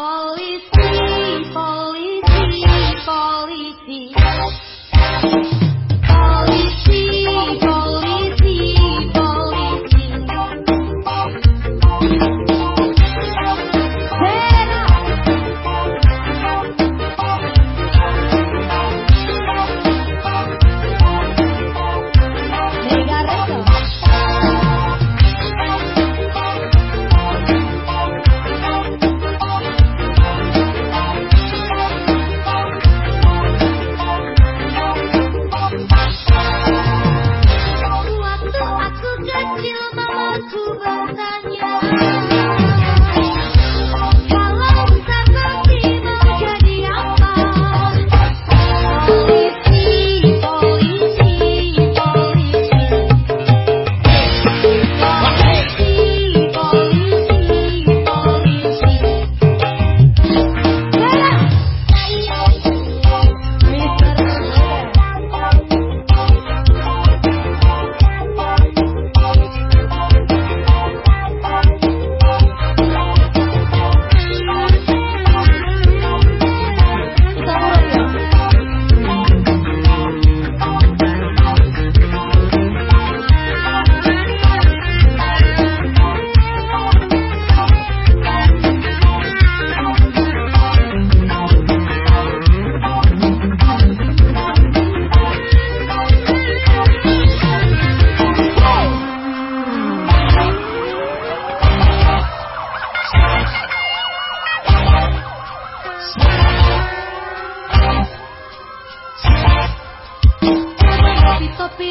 Policy, policy, policy.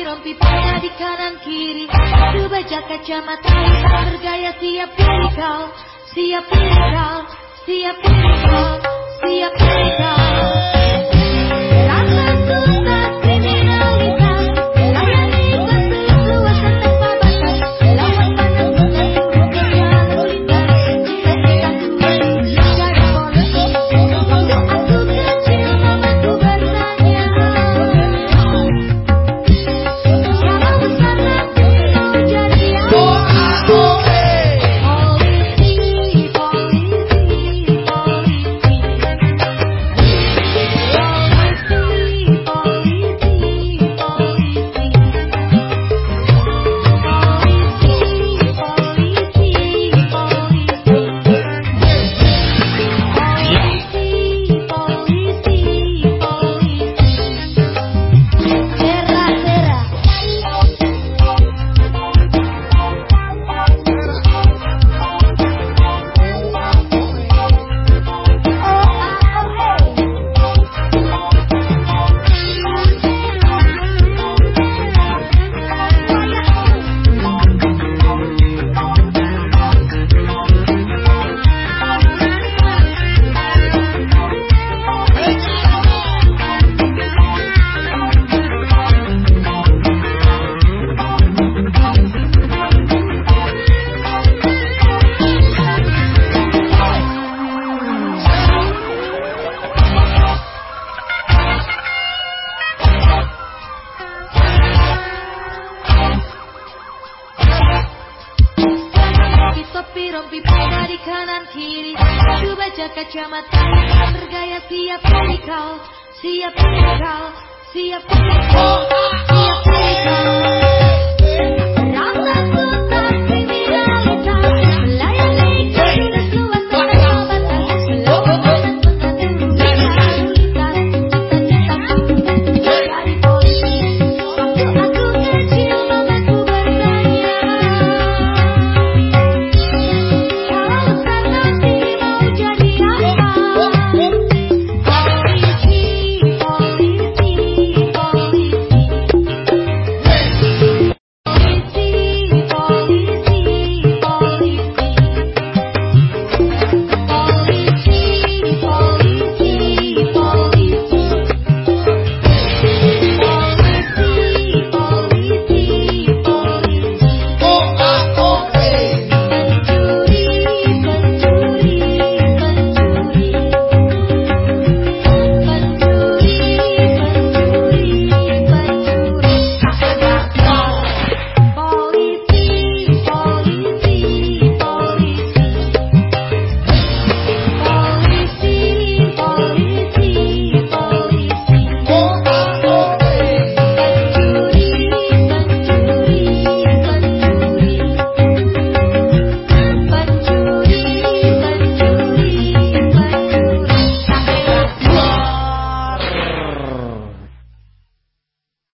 Rompi pada di kanan kiri. Baju baja kacamata hitam bergaya siap pilih kau Siap pilih kau, siap pilih kau, siap pilih kau rompi pada di kanan kiri. Baju baca kacamata hitam bergaya siap pilih kau Siap pilih kau, siap pilih kau, siap kau